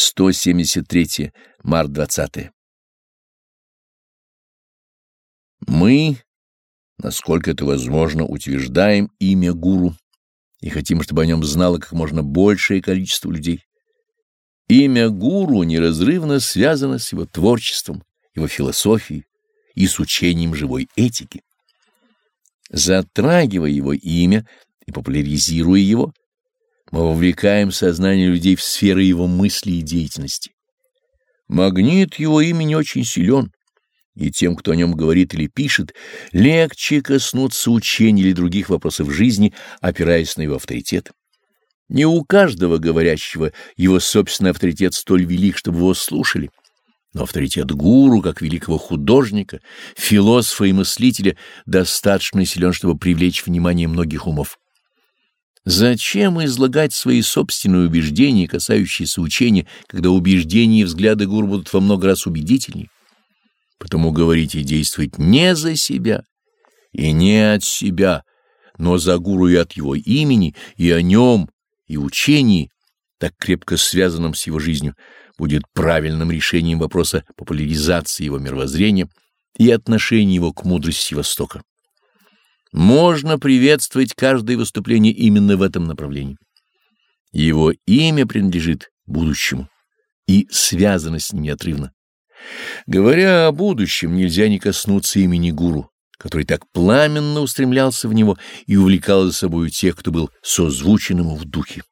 173. Март 20. Мы, насколько это возможно, утверждаем имя гуру и хотим, чтобы о нем знало как можно большее количество людей. Имя гуру неразрывно связано с его творчеством, его философией и с учением живой этики. Затрагивая его имя и популяризируя его, мы вовлекаем сознание людей в сферы его мысли и деятельности. Магнит его имени очень силен, и тем, кто о нем говорит или пишет, легче коснуться учений или других вопросов жизни, опираясь на его авторитет. Не у каждого говорящего его собственный авторитет столь велик, чтобы его слушали, но авторитет гуру, как великого художника, философа и мыслителя, достаточно силен, чтобы привлечь внимание многих умов. Зачем излагать свои собственные убеждения, касающиеся учения, когда убеждения и взгляды гуру будут во много раз убедительнее? Потому говорить и действовать не за себя и не от себя, но за гуру и от его имени, и о нем, и учении, так крепко связанном с его жизнью, будет правильным решением вопроса популяризации его мировоззрения и отношения его к мудрости Востока. Можно приветствовать каждое выступление именно в этом направлении. Его имя принадлежит будущему и связано с ним неотрывно. Говоря о будущем, нельзя не коснуться имени гуру, который так пламенно устремлялся в него и увлекал за собою тех, кто был созвучен ему в духе.